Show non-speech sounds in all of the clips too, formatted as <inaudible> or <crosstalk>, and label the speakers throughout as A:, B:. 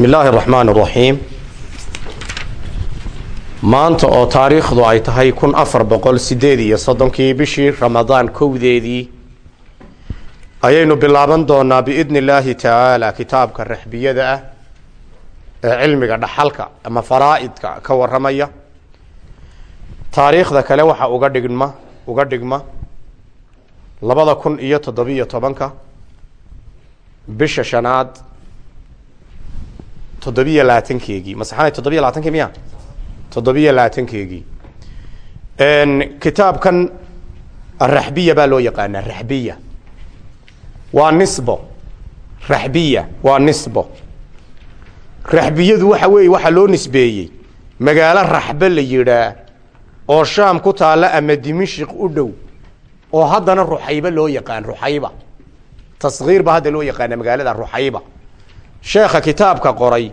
A: bismi illaahi araxmaan araxiim maanta oo taariikhdu ay tahay kun afar boqol sideed iyo soddonkii bishii ramadaan kowdeedii ayaynu bilaaban doonaa biidni illaahi tacaala kitaabka raxbiyada ah ee cilmiga dhaxalka ama faraa'idka ka waramaya taariikhda kale waxaa uga dhigma uga dhigma labada kun iyo toddobiyo tobanka bisha shanaad toddobiyo labaatankeegii masaxanay toddobiyo labaatanki miya toddobiyo labaatankeegii kitaabkan araxbiya baa loo yaqaanaa raxbiya waa nisbo. Raxbiya waa nisbo. Raxbiyadu waxa weeye waxaa loo nisbeeyey. Magaalo raxbe la yidhaa oo shaam ku taalla ama dimishik u dhow oo haddana ruxayba loo yaqaan ruxayba. Taskiir ba hadda loo yaqaana magaalada ruxayba sheekha kitaabka qoray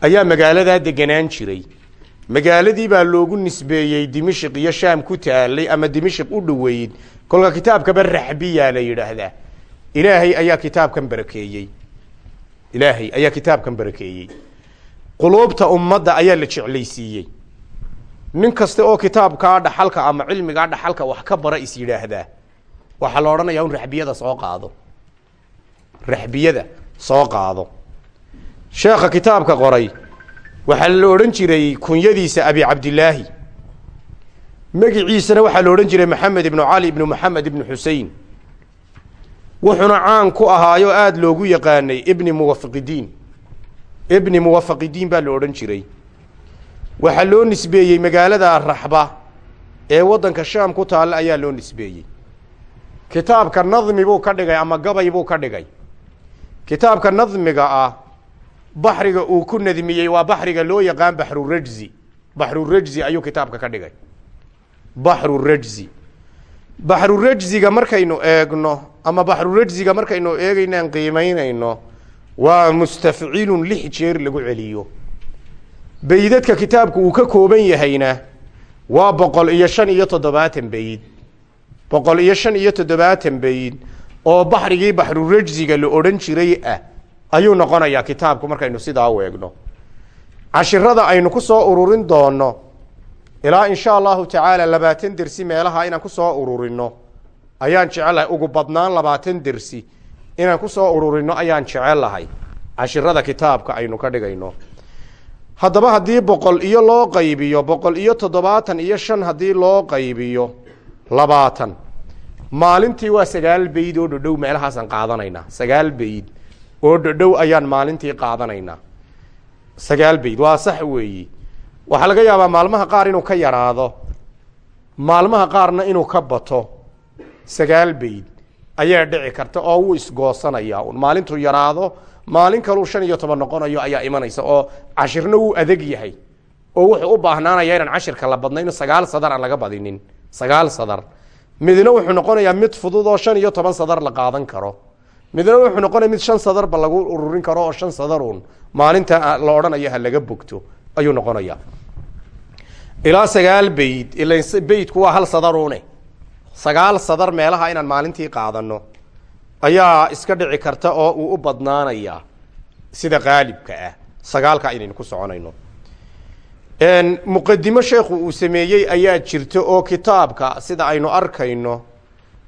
A: ayaa magaaladaa deganaan jiray. Magaaladii baa loogu nisbeeyey dimishik iyo shaam ku taalay ama dimishik u dhoweyd kolka kitaabkaba raxbiya la yidhaahdaa. Ilaahay ayaa kitaabkan barakeeyey. Ilaahay ayaa kitaabkan barakeeyey. Quluubta ummadda ayaa la jeclaysiiyey. Nin kasta oo kitaabkaa dhaxalka ama cilmigaa dhaxalka wax ka bara is yidhaahdaa waxaa la odhanayaa un raxbiyada soo qaado. Raxbiyada soo qaado sheekha kitaabka qoray waxaa la odhan jiray kunyadiisa abi cabdilaahi magiciisana waxaa la odhan jiray maxamed ibnu cali ibnu maxamed ibnu xusein wuxuuna caan ku ahaayo aada loogu yaqaanay ibni muwafaqidiin ibni muwafaqidiin baa la odhan jiray. Waxaa loo nisbeeyey magaalada raxba ee waddanka shaam ku taalla ayaa loo nisbeeyey. Kitaabka nadmi buu ka dhigay ama gabay buu ka dhigay. Kitaabka nadmiga ah baxriga uu ku nadmiyey waa baxriga loo yaqaan baxrurajzi baxrurajzi ayuu kitaabka ka dhigay. Baxrurajzi baxrurajziga markaynu eegno ama baxrurajziga markaynu eegaynaan qiimeynayno waa mustafcilun lix jeer lagu celiyo. Beydadka kitaabku uu ka kooban yahayna waa boqol iyo shan iyo toddobaatan beyd boqol iyo shan iyo toddobaatan beyd oo baxrigii baxrurajziga la odhan jiray ah ayuu noqonayaa kitaabku markaynu sidaa eegno. Cashirada aynu ku soo ururin doono ilaa insha allahu tacaala labaatan dersi meelaha inaan ku soo ururino ayaan jecelahay ugu badnaan labaatan dersi inaan ku soo ururino ayaan jecelahay cashirada kitaabka aynu ka dhigayno. Haddaba haddii boqol iyo loo qaybiyo boqol iyo toddobaatan iyo shan haddii loo qaybiyo labaatan. Maalintii waa sagaal beyd oo dhodhow meelahaasaan qaadanaynaa. Sagaal beyd oo dhodhow ayaan maalintii qaadanaynaa. Sagaal beyd waa sax weeyi. Waxaa laga yaabaa maalmaha qaar inuu ka yaraado maalmaha qaarna inuu ka bato. Sagaal beyd ayaa dhici karta oo wuu isgoosanayaa. Un maalintuu yaraado maalin kaluu shan iyo toban noqonayo ayaa imanaysa oo cashirna wuu adeg yahay. Oo wuxuu u baahnaanaya inaan cashirka la badnayno sagaal sadar aan laga badinin. Sagaal sadar. Midna wuxuu noqonayaa mid fudud oo shan iyo toban sadar la qaadan karo midna wuxuu noqonaya mid shan sadarba lagu ururin karo oo shan sadarun maalinta la odhanayo ha laga bogto ayuu noqonaya ilaa sagaal beyd ila beydku waa hal sadarune sagaal sadar meelaha inaan maalintii qaadano ayaa iska dhici karta oo uu u badnaanaya sida qaalibka ah. Sagaalka inaynu ku soconayno. Muqadimo sheekhu uu sameeyey ayaa jirta oo kitaabka sida aynu arkayno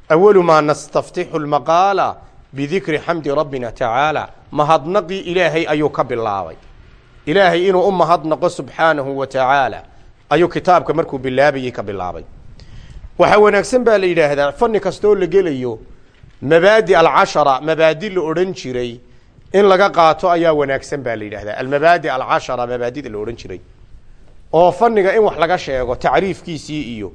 A: awalu maa nastaftixu lmaqaala bidikri xamdi rabbina tacaala mahadnaqii ilaahay ayuu ka bilaabay. Ilaahay inuu u mahadnaqo subxaanahu wa tacaala ayuu kitaabka markuu bilaabayey ka bilaabay. Waxaa wanaagsan baa la yidhaahdaa fani kastoo la gelayo mabaadi alcashara mabaadi la odhan jiray in laga qaato ayaa wanaagsan baa la yidhahdaa almabaadi alcashara mabaadida la odhan jiray. Oo faniga in wax laga sheego tacriifkiisii iyo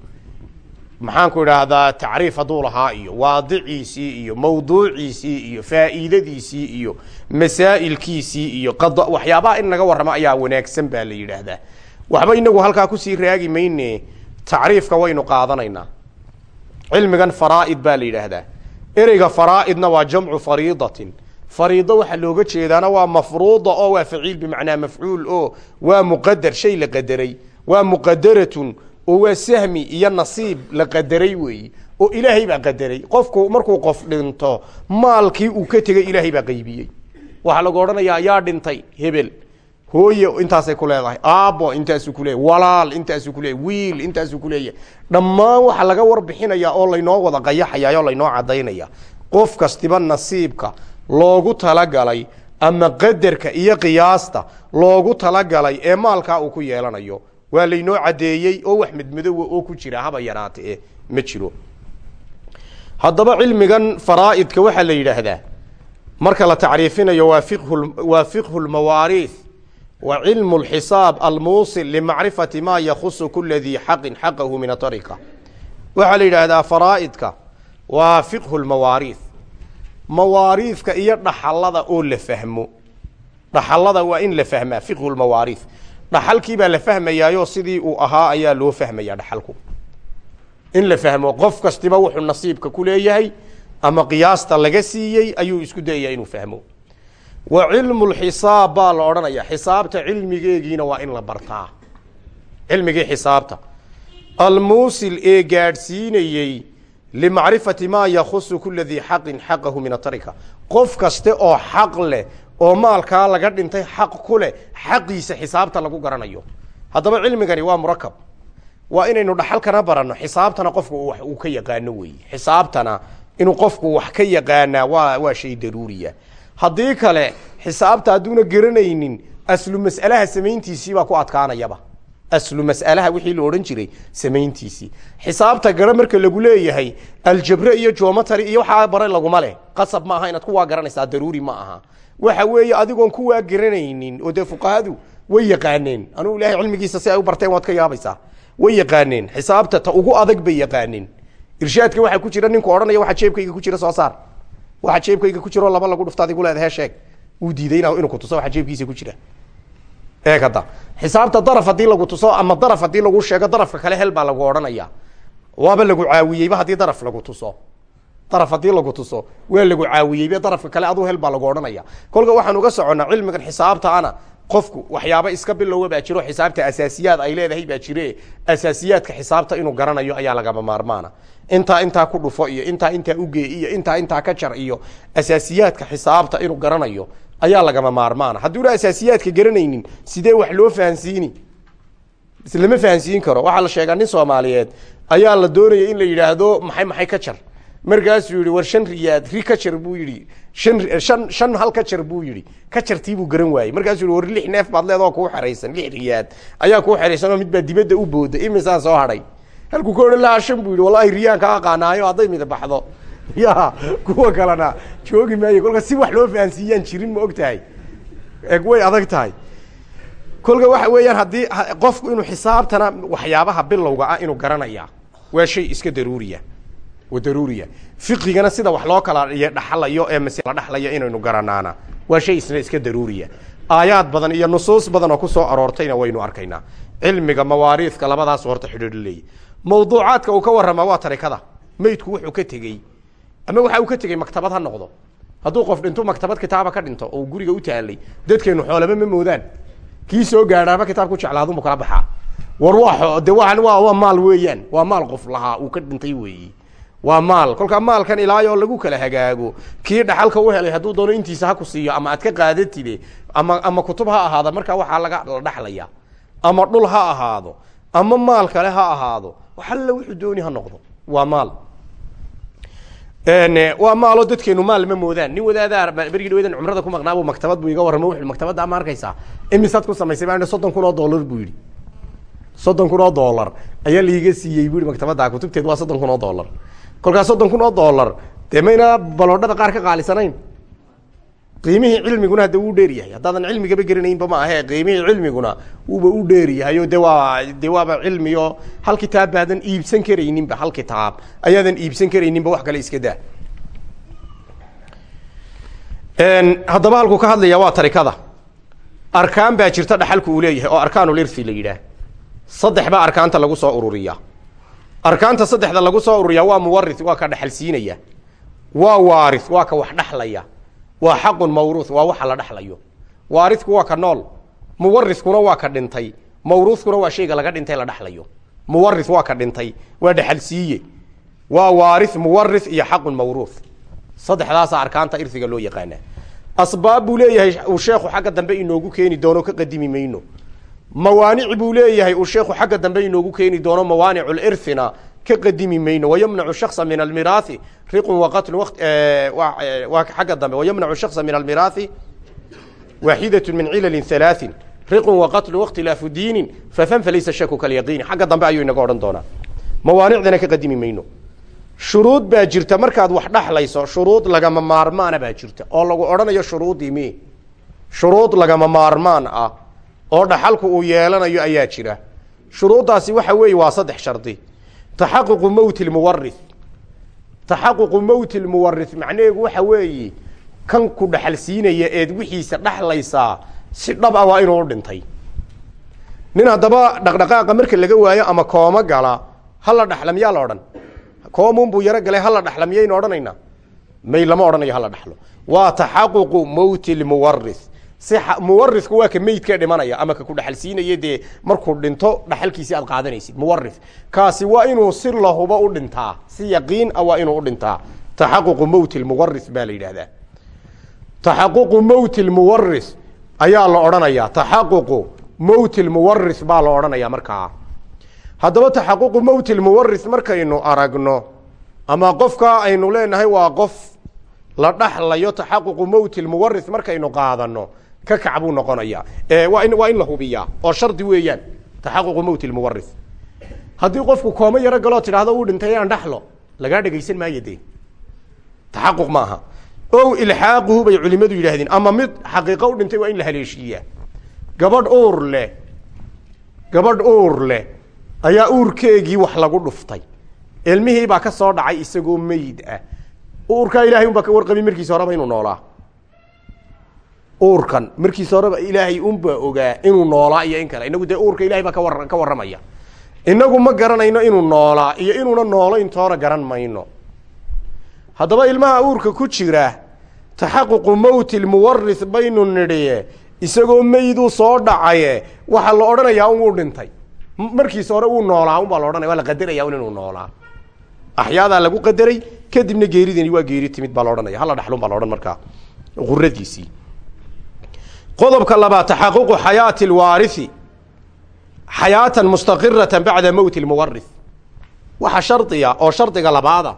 A: maxaanku idhaahdaa tacriif hadduu lahaa iyo waadiciisii iyo mawduuciisii iyo faa'iidadiisii iyo masaa'ilkiisii iyo qad waxyaabaha in laga warramo ayaa wanaagsan baa la yidhaahdaa. Waxba inagu halkaa ku sii raagi mayne tacriifka waynu qaadanaynaa. Cilmigan faraa'id baa la yidhaahdaa. Ereyga faraa'idna waa jamcu fariidatin. Fariido waxaa looga jeedaana waa mafruuda oo waa faciil bimacnaa mafcuul oo waa muqadar shay la qadaray. Waa muqadaratun oo waa sahmi iyo nasiib la qadaray weeyi oo ilaahay baa qadaray. Qofku markuu qof dhinto maalkii uu ka tegey ilaahay baa qaybiyey. Waxaa lagu odhanayaa yaa dhintay hebel. Hooye intaasay ku leedahay. Aabbo intaasuu ku leeyahy walaal intaasuu ku leeyahy wiil intaasuu ku leeyahay. Dhammaan waxaa laga warbixinayaa oo laynoo wada qayaxaya oo laynoo cadaynaya qof kastiba nasiibka loogu talagalay ama qadarka iyo qiyaasta loogu talagalay ee maalkaa uu ku yeelanayo waa laynoo caddeeyey oo wax midmadowa oo ku jira haba yaraate ma jiro. Haddaba cilmigan faraa'idka waxaa la yidhaahdaa marka la tacriifinayo waa fiqhu waa wa cilmu lxisaab almuusil limacrifati ma yakhusu kula dii xaqin xaqahu min aariqa waxaa la yidhaahdaa faraa'idka waa fiqhu mawaariifka iyo dhaxalada oo la fahmo. Dhaxalada waa in la fahmaa fiqhu lmawaariih dhaxalkii baa la fahmayaayo sidii uu ahaa ayaa loo fahmaya dhaxalku. In la fahmo qof kastiba wuxuu nasiibka ku leeyahay ama qiyaasta laga siiyey ayuu isku dayaya inuu fahmo. Wa cilmu lxisaab baa la odhanaya xisaabta cilmigeegiina waa in la bartaa. Cilmigii xisaabta. Almuusil ee gaadhsiinayey limacrifati maa yakhusu kula dii xaqin xaqahu min atarika qof kaste oo xaq leh oo maalkaa laga dhintay xaq ku leh xaqiisa xisaabta lagu garanayo. Haddaba cilmigani waa murakab waa inaynu dhaxalkana baranno xisaabtana qofku uu ka yaqaano weeye. Xisaabtana inuu qofku wax ka yaqaanaa waa waa shay daruuriya. Haddii kale xisaabta hadduuna garanaynin aslu mas'alaha samayntiisii baa ku adkaanayaba. Aslu mas'alaha wixii la odhan jiray samayntiisii. Xisaabta gara marka lagu leeyahay aljabre iyo jomatary iyo waxaa bare laguma leh. Qasab ma aha inaad kuwaa garanaysaa daruuri ma aha waxa weeye adigoon kuwaa garanaynin oo dee fuqahadu way yaqaaneen. Anugu ilahay cilmigiisa si ay u barteen waad ka yaabaysaa. Way yaqaaneen. Xisaabta ta ugu adag bay yaqaaneen. Irshaadka waxaa ku jira ninku odhanaya waxa jeebkayga ku jira soo saar. Waxa jeebkayga ku jiro laba lagu dhufta adigu leedahay sheeg uu diiday inuu kutuso waxa jeebkiisa ku jira. Eeg hadda xisaabta daraf haddii lagu tuso ama daraf haddii lagu sheego darafka kale hel baa lagu odhanaya waaba lagu caawiyeyba haddii daraf lagu tuso daraf haddii lagu tuso waa lagu caawiyeyba darafka kale aduu hel baa lagu odhanaya kolka waxaan uga soconnaa cilmigan xisaabta ana qofku waxyaaba iska bilowa baa jiro xisaabta asaasiyaad ay leedahay baa jire asaasiyaadka xisaabta inuu garanayo ayaa lagama maarmaana intaa intaa ku dhufo iyo intaa intaa ugee iyo intaa intaa ka jar iyo asaasiyaadka xisaabta inuu garanayo ayaa lagama maarmaana hadduuna asaasiyaadka garanaynin sidee wax loo fahansiini lama fahansiin karo waxaa la sheegaa nin soomaaliyeed ayaa la doonaya in la yidhaahdo maxay maxay ka jar markaasuu yihi war shan riyaad ri ka jar buu yihi shan shan hal ka jar buu yihi ka jartiibuu garan waayey. Markaasuu yihi war lix neef baad leedoo kuu xeraysan lix riyaad. Ayaa kuu xeraysan oo mid baa dibadda u booda. Imisaan soo hadhay halkuu ka odhan lahaa shan buu yihi wallahi riyaan ka aqaanaayo hadday mida baxdo. <laughs> Ya kuwa kalena joogi maayo. Kolka si wax loo fahansiiyaan jirin ma og tahay eg way adag tahay. Kolka waxa weeyaan haddii qofku inuu xisaabtana waxyaabaha bilowga ah inuu garanaya waa shay iska daruuriya wa daruuriya. Fiqigana sida wax loo kala dhaxlayo ee mas la dhaxlayo inaynu garanaana. Waa shay isna iska daruuriya. Aayaad badan iyo nusuus badan oo ku soo aroortayna waynu arkaynaa. Cilmiga mawaariidka labadaas horta xidhiidh leeyahy mawduucaadka uu ka warramaa waa tarikada. Maydku wuxuu ka tegey. Ama waxa uu ka tegey maktabad ha noqdo. Hadduu qof dhinto maktabad kitaaba ka dhinto oo guriga u taalay dadkeenu xoolaba ma moodaan. Kii soo gaadhaaba kitaabku jeclaadunbu kala baxaa. War waa de waan waa waa maal weeyaan. Waa maal qof lahaa uu ka dhintay weeyi waa maal. Kolkaa maalkan ilaayoo lagu kala hagaago kii dhaxalka u helay hadduu doono intiisa ha ku siiyo ama aad ka qaadatide ama ama kutub ha ahaado markaa waxaa laga la dhaxlaya ama dhul ha ahaado ama maal kale ha ahaado waxalla wuxuu dooni ha noqdo. Waa maal. Waa maaloo dadkeenu maal ma moodaan. Nin wadaadaa bergii dhawedan cumrada ku maqnaabuu maktabad buu iga warramo wuxu maktabadda ama arkaysaa imisaad ku samaysay baa soddon kun oo dollar buu yidhi. Soddon kun oo dollar. Ayaa laiga siiyey bu yihi maktabadda kutubteed waa soddon kun oo dollar kolkaas soddon kun oo dollar. Dee mayna baloodhada qaar ka qaalisanayn. Qiimihii cilmiguna hadda wuu dheer yahay. Haddaadan cilmigaba geranaynba ma ahe qiimihii cilmiguna wuuba u dheer yahay o de waa de waaba cilmi hal kitaab baadan iibsan karayninba hal kitaab. Ayaadan iibsan karayninba wax kale iska daa. Haddaba halkuu ka hadlaya waa tarikada. Arkaan baa jirta dhaxalku uu leeyahay oo arkaanulirthi la yidhaah. Saddex baa arkaanta lagu soo ururiya arkaanta saddexda lagu soo ururiya waa muwarith waa ka dhaxal siinaya waa waarith waa ka wax dhaxlaya. Waa xaqun mawruuth waa waxa la dhaxlayo. Waaridku waa ka nool. Muwarithkuna waa ka dhintay. Mawruuthkuna waa shayga laga dhintay la dhaxlayo. Muwarith waa ka dhintay waa dhaxal siiye waa waarith muwarith iyo xaqun mawruuth. Saddexdaasa arkaanta irhiga loo yaqaanaa. Asbaab buu leeyahay uu sheekhu xagga dambe inoogu keeni doono ka qadimi mayno mawaanic buu leeyahay uu sheekhu xagga dambe inoogu keeni doono mawaaniclirhina ka qadimi mayno wayamnacu shaksa min almiraahi riqun waqatlu waa xagga dambe wayamnacu shaksa min almiraahi waaxidatu min cilalin halaaثin riqun waqatlu wakhtilaafu diinin fafan falaysa shaku kalyaqiini xagga dambe ayuu inaga odhan doonaa. Mawaanicdana ka qadimi mayno. Shuruud baa jirta markaad wax dhaxlayso shuruud lagama maarmaana baa jirta oo lagu odhanayo shuruudii mi shuruud lagama maarmaan ah oo dhaxalku uu yeelanayo ayaa jira. Shuruuddaasi waxa weeye waa saddex shardi. Taxaququ mowti lmuwarith taxaququ mowti lmuwarith macnaheedu waxa weeye kan ku dhaxal siinaya eed wixiisa dhaxlaysaa si dhab ah waa inuu u dhintay. Nin haddaba dhaqdhaqaaqa marka laga waayo ama kooma gala hala dhaxla miyaa la odhan. Koomunbuu yaro galay hala dhaxla miyaynu odhanaynaa. May lama odhanayo hala dhaxlo. Waa taxaququ mowti lmuwarith si muwarithku waa ka meydka dhimanaya ama ka ku dhaxal siinaya dee markuu dhinto dhaxalkiisii aad qaadanaysid muwarith kaasi waa inuu si lahuba u dhintaa si yaqiin ah waa inuu u dhintaa. Taxaququ mowti lmuwarith baa la yidhahdaa taxaququ mowti lmuwarith ayaa la odhanayaa. Taxaququ mowti lmuwarith baa la odhanayaa markaa. Haddaba taxaququ mowti lmuwarith markaynu aragno ama qofkaa aynu leenahay waa qof la dhaxlayo taxaququ mowti lmuwarith markaynu qaadano ka kac buu noqonayaa. Waa in la hubiyaa oo shardi weeyaan taxaququ mowti lmuwarith haddii qofku kooma yaro galoo tidhaahdo uu dhintay aan dhaxlo lagaa dhegaysan maayo dee? Taxaquq maaha ow ilxaaquhu bay culimadu yidhaahdeen ama mid xaqiiqo u dhintay waa in la haleeshiiyaa. Gabadh uur leh gabadh uur leh ayaa uurkeegii wax lagu dhuftay. Ilmihii baa ka soo dhacay isagoo meyd ah. Uurkaa ilahay un baa ka warqabi markiisa horeba inuu noolaa uurkan. Markiisa horeba ilaahay unbaa ogaa inuu noolaa iyo in kale. Inagu dee uurka ilahay baa kawa ka warramaya. Inagu ma garanayno inuu noolaa iyo inuuna noolayn toona garan mayno. Haddaba ilmaha uurka ku jira taxaququ mowti lmuwarith baynu nidhiye isagoo meyduu soo dhacaye waxaa la odhanayaa un dhintay. Markiisa hore uu noolaa un la odhanaya waa la qadaraya un inuu noolaa. Axyaadaa lagu qadaray kadibna geeridani waa geeri timid baa la odhanaya hala dhaxlun baa la odhan markaa uradiisii qodobka labaad taxaququ xayaati lwaarithi xayaatan mustaqirata bacda mowti lmuwarith waxa shardiga oo shardiga labaada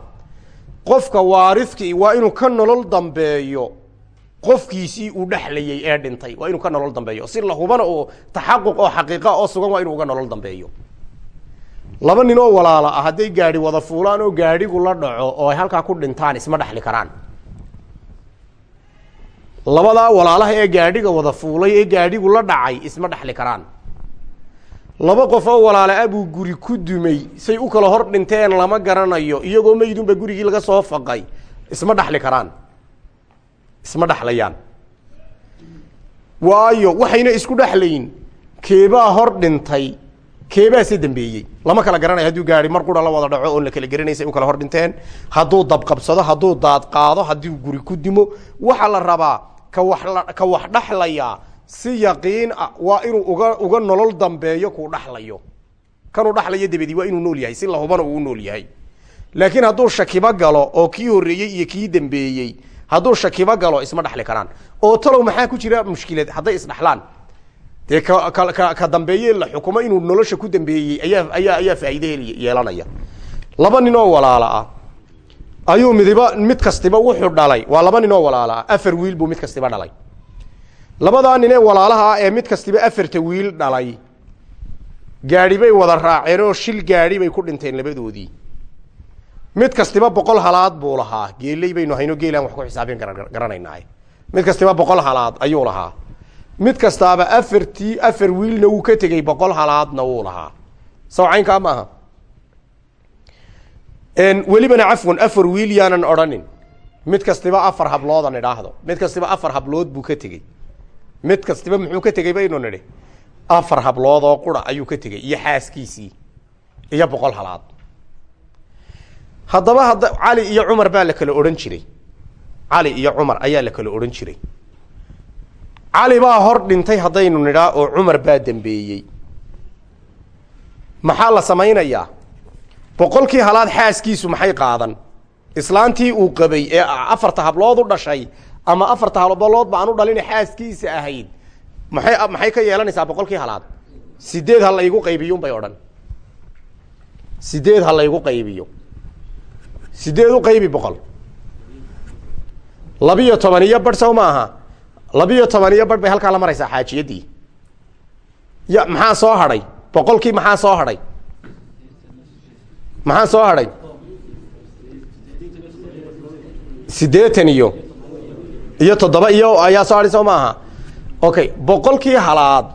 A: qofka waarifkii waa inuu ka nolol dambeeyo qofkiisii uu dhexlayay ee dhintay waa inuu ka nolol dambeeyo. Si lahubana uu taxaquq oo xaqiiqa oo sugan waa inuu uga nolol dambeeyo. Laba nin oo walaala ah hadday gaadhi wada fuulaan oo gaadhigu la dhaco oo ay halkaa ku dhintaan isma dhexli karaan labadaa walaalaha ee gaadhiga wada fuulay ee gaadhigu la dhacay isma dhexli karaan. Laba qof oo walaala buu guri ku dumay say u kala hor dhinteen lama garanayo iyagoo meydunba gurigii laga soo faqay isma dhexli karaan. Isma dhexlayaan. Waayo waxayna isku dhexlayin keebaa hor dhintay. Keebaase dambeeyey. Lama kala garanayo hadduu gaari mar qura la wada dhaco oon la kala garanaysa u kala hor dhinteen. Hadduu dabqabsado hadduu daad qaado hadduu guri ku dimo waxaa la rabaa ka wax dhexlayaa si yaqiin ah waa inuu uga uga nolol dambeeyo kuu dhexlayo kanuu dhexlayo dabadii waa inuu nool yahay si lahubana uu nool yahay. Laakiin hadduu shakibo galo oo kii horreeyey iyo kii dambeeyey hadduu shakibo galo isma dhexli karaan. Oo talow maxaa ku jira mushkilad? Hadday isdhexlaan dee ka dambeeye la xukumo inuu nolosha ku dambeeyey ayaa ayaa ayaa faa'iide yeelanaya. Laba nin oo walaala ah ayuu midiba mid kastiba wuxuu dhalay. Waa laba nin oo walaala ah afar wiil buu mid kastiba dhalay. Labadaa nin ee walaalaha ah ee mid kastiba afarta wiil dhalay. Gaadhi bay wada raaceen oo shil gaadhi bay ku dhinteen labadoodii. Mid kastiba boqol halaad buu lahaa. Geeley baynu hayno geelaan wax ku xisaabin garanaynaay mid kastiba boqol halaad ayuu lahaa. Mid kastaaba afartii afar wiilna wuu ka tegey boqol halaadna wuu lahaa. Saw ma aha welibana cafwan afar wiil yaanan odhanin. Mid kastiba afar habloodan idhaahdo. Mid kastiba afar hablood buu ka tegey. Mid kastiba muxuu ka tegey baynu nidhi? Afar hablood oo qura ayuu ka tegey iyo xaaskiisii iyo boqol halaad. Haddaba hadda cali iyo cumar baa la kala odhan jiray. Cali iyo cumar ayaa la kala odhan jiray. Cali baa hor dhintay haddaynu nidhaa oo cumar baa dembeeyey maxaa la samaynayaa boqolkii halaad xaaskiisu maxay qaadan? Islaantii uu qabay ee afarta hablood u dhashay ama afarta halbalood ba aan u dhalina xaaskiisa ahayd maxay maxay ka yeelanaysaa boqolkii halaad? Sideed ha laygu qaybiyun bay odhan. Sideed ha laygu qaybiyo. Sideed u qaybi boqol. Labiyo toban iyo barh saw ma aha labiyo toban iyo barh bay halkaa la maraysaa xaajiyadii. Ya maxaa soo hadhay? Boqolkii maxaa soo hadhay maxaa soo hadhay? Siddeetan iyo iyo toddoba iyo ayaa soo hadhay soo ma aha okay boqolkii halaad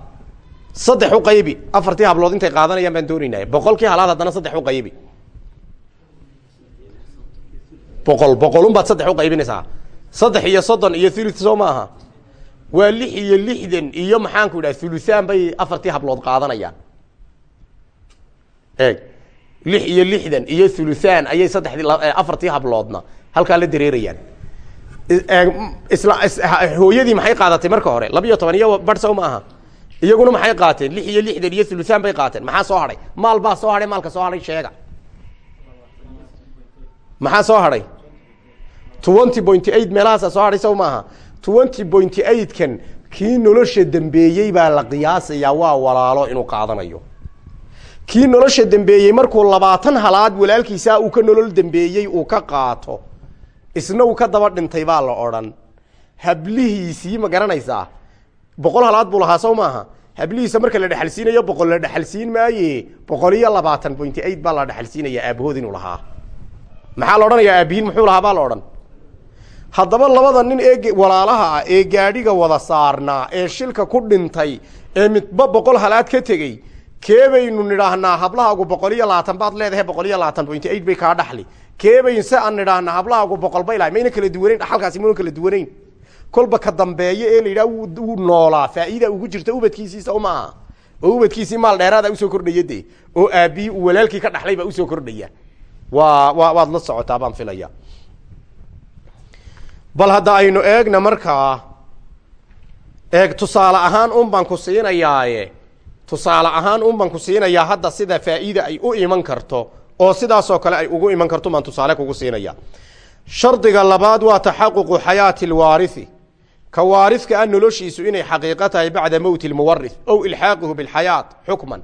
A: saddex u qaybi. Afartii hablood intay qaadanayaan baan doonaynaa boqolkii halaad haddana saddex u qaybi. Boqol boqolun baad saddex u qaybinaysaa. Saddex iyo soddon iyo thuluth soo ma aha waa lix iyo lixdan iyo maxaanku idhaha thuluthaan bay afartii hablood qaadanayaan. Eeg lix iyo lixdan iyo thuluthaan ayay saddexdii afartii habloodna. Halkaa la dareerayaan. Hooyadii maxay qaadatay marka hore? Labiyo toban iyo barh sow ma aha. Iyaguna maxay qaateen? Lix iyo lixdan iyo thuluthaan bay qaateen. Maxaa soo hadhay maal baa soo hadhay maalka soo hadhay sheega. Maxaa soo hadhay twenty pointy eight meelahaasa soo hadhay sow maaha twenty pointy eight kan kii nolosha dambeeyey baa la qiyaasayaa waa walaalo inuu qaadanayo kii nolosha dambeeyey markuu labaatan halaad walaalkiisaa uu ka nolol dambeeyey uu ka qaato isna uu ka daba dhintay baa la odhan. Hablihiisii ma garanaysaa boqol halaad buu lahaa sow maaha? Hablihiisa marka la dhexalsiinayo boqol la dhexalsiin maaye. Boqol iyo labaatan pointy eight baa la dhexalsiinaya aabahood inuu lahaa. Maxaa la odhanayaa? Aabihiin muxuu lahaa baa la odhan. Haddaba labada nin ee walaalaha ah ee gaadhiga wada saarnaa ee shilka ku dhintay ee midba boqol halaad ka tegey keebaynu nidhaahnaa hablahaagu boqol iyo labaatan baad leedahay boqol iyo labaatan pointy eight bay kaa dhaxli. Keebayn se aan nidhaahnaa hablahaagu boqol bay lahay mayna kala duwanayn dhaxalkaasi mayna kala duwanayn. Kolba ka dambeeye ee la yidhaha wuu noolaa faa'iida ugu jirta ubadkiisiisa uma aha. Oo ubadkiisii maal dheeraada u soo kordhaya de oo aabihii uu walaalkii ka dhaxlay baa u soo kordhaya. Waa wa waad la socotaa baan filaya. Bal hadda aynu eegna markaa eeg tusaale ahaan un baan ku siinayaaye tusaale ahaan un baan ku siinayaa hadda sida faa'iida ay u iman karto oo sidaasoo kale ay ugu iman karto baan tusaale kugu siinaya. Shardiga labaad waa taxaququ xayaati lwaarithi ka waarifka a noloshiisu inay xaqiiqo tahay bacda mowti lmuwarith ow ilxaaqihu bilxayaat xukman.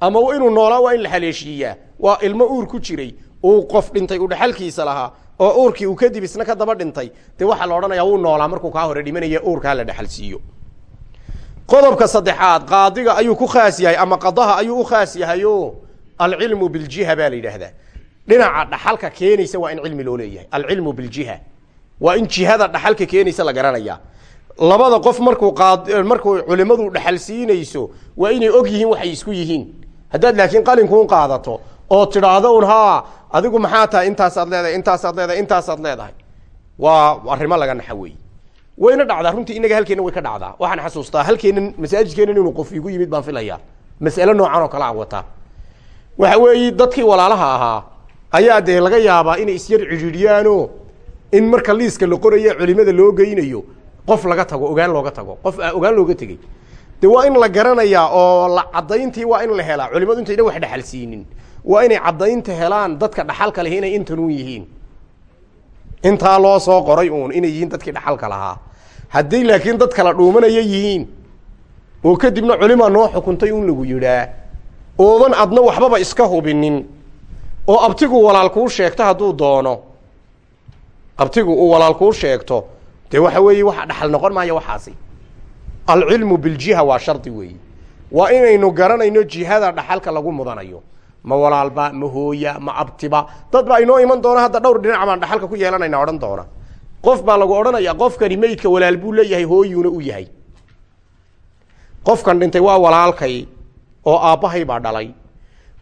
A: Ama inuu noolaa waa in la haleeshiiyaa. Waa ilmo uur ku jiray uu qof dhintay uu dhexalkiisa lahaa oo uurkii uu kadib isna ka daba dhintay dee waxaa la odhanaya wuu noolaa markuu kaa hore dhimanaya uurkaa la dhexal siiyo qodobka saddexaad qaadiga ayuu ku khaas yahay ama qadaha ayuu u khaas yahayo? Alcilmu biljiha baa la yidhaahdaa. Dhinaca dhaxalka keenaysa waa in cilmi loo leeyahay. Alcilmu biljiha. Waa in jihada dhaxalka keenaysa la garanaya labada qof markuu markuu culimadu dhaxal siinayso waa inay og yihiin waxay isku yihiin. Haddaad laakiin qalinkuun qaadato oo tidhaahdo un haa adigu maxaa tahay intaasaad leedahay intaasaad leedahay intaasaad leedahay. Waa arrimo laga naxa weeye wayna dhacdaa runtii inaga halkeena way ka dhacdaa. Waxaan xasuustaa halkeenan masaajidkeenan inuu qof igu yimid baan filaya mas'ale noocan oo kale a wataa. Waxa weeye dadkii walaalaha ahaa ayaa dee laga yaabaa inay isyar cidhiidhiyaano in marka liiska la qorayo culimada loo geynayo qof laga tago ogaan looga tago qof ogaan looga tegey. De waa in la garanayaa oo la caddayntii waa in la helaa. Culimadu intayna wax siinin. Waa inay caddaynta helaan dadka dhaxalka leh inay intanuun yihiin. Intaa loo soo qoray uun inay yihiin dadkii dhaxalka lahaa hadday laakiin dad kala dhuumanaya yihiin oo kadibna culimaa noo xukuntay un lagu yidhaa oodan adna waxbaba iska hubinin oo abtigu walaal kuu sheegto hadduu doono abtigu uu walaal kuu sheegto dee waxa weeye waxa dhaxal noqon maayo waxaasi. Alcilmu biljiha waa shardi weeye. Waa inaynu garanayno jihada dhaxalka lagu mudanayo. Ma walaalba ma hooya ma abtiba. Dad baa inoo iman doona hadda dhowr dhinac baan dhaxalka ku yeelanayna odhan doona qof baa lagu odhanaya qofkani meydka walaal buu leeyahay hooyuuna u yahay. Qofkan dhintay waa walaalkay oo aabbahay baa dhalay.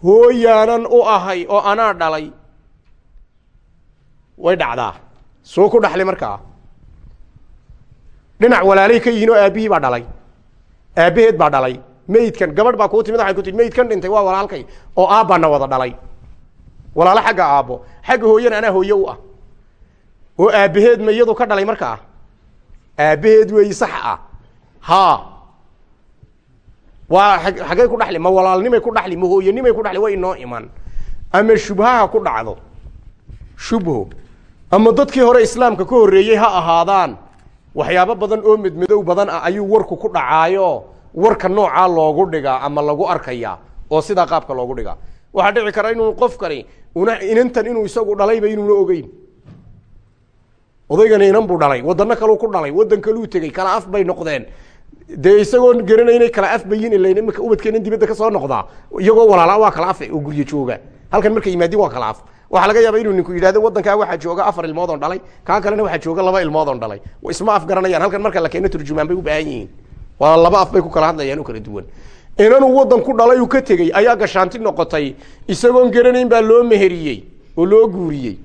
A: Hooyaanan u ahay oo anaa dhalay. Way dhacdaa. Soo ku dhaxli markaa. Dhinac walaalay ka yihiin oo aabbihii baa dhalay. Aabbaheed baa dhalay. Meydkan gabadh baa kuu timid waxay ku tii meydkan dhintay waa walaalkay oo aabbaana wada dhalay. Walaalo xagga aabbo. Xagga hooyana anaa hooye u ah oo aabbaheed ma iyadu ka dhalay markaa aabbaheed weeyi sax ah. Haa. Waa xaggey ku dhaxli ma walaalnimay ku dhaxli ma hooyanimay ku dhaxli way inoo iman. Ama shubhaha ku dhacdo. Shubho ama dadkii hore islaamka ka horreeyey ha ahaadaan. Waxyaabo badan oo medmadow badan ah ayuu warku ku dhacaayo. Warka noocaa loogu dhigaa ama lagu arkayaa oo sidaa qaabka loogu dhigaa. Waxaa dhici kara inuu qofkani una inantan inuu isagu dhalayba inuuna ogeyn odaygani inan buu dhalay wadano kaleu ku dhalay waddan kaluu tegey kala af bay noqdeen. Dee isagoo garanay inay kala af bayin ila imika ubadkeenan dibadda ka soo noqdaa iyagoo walaala waa kala af oo guryo jooga. Halkan markay yimaadiin waa kala af. Waxaa laga yaaba inuu ninku yidhahdo waddankaa waxaa jooga afar ilmood oon dhalay kaa kalena waxaa jooga laba ilmood oon dhalay. Isma af garanayaan halkan marka la keeno turjumaan bay u baahan yihiin. Waa laba af bay ku kala hadlayaan oo kala duwan. Inanuu waddan ku dhalay uu ka tegey ayaa gashaanti noqotay isagoon garanayn baa loo meheriyey oo loo guuriyey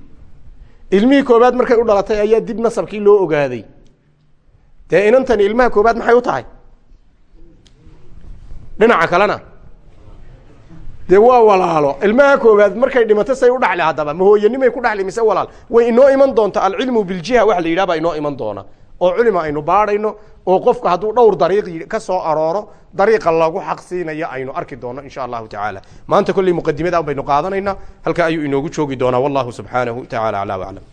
A: ilmihii koobaad markay u dhalatay ayaa dib nasabkii loo ogaaday. Dee inantani ilmaha koobaad maxay u tahay? Dhinaca kalena. Dee waa walaalo. Ilmaha koobaad markay dhimato say u dhaxli haddaba. Ma hooyanimay ku dhaxli mise walaal. Way inoo iman doonta alcilmu biljiha waxa la yidhah baa inoo iman doona oo culima aynu baadhayno oo qofka hadduu dhowr dariiq ka soo arooro dariiqa lagu xaq siinayo aynu arki doono insha allahu tacaala. Maanta kolley muqadimada baynu qaadanaynaa halkaa ayuu inoogu joogi doonaa. Wallahu subxaanahu tacaala aclaa waclam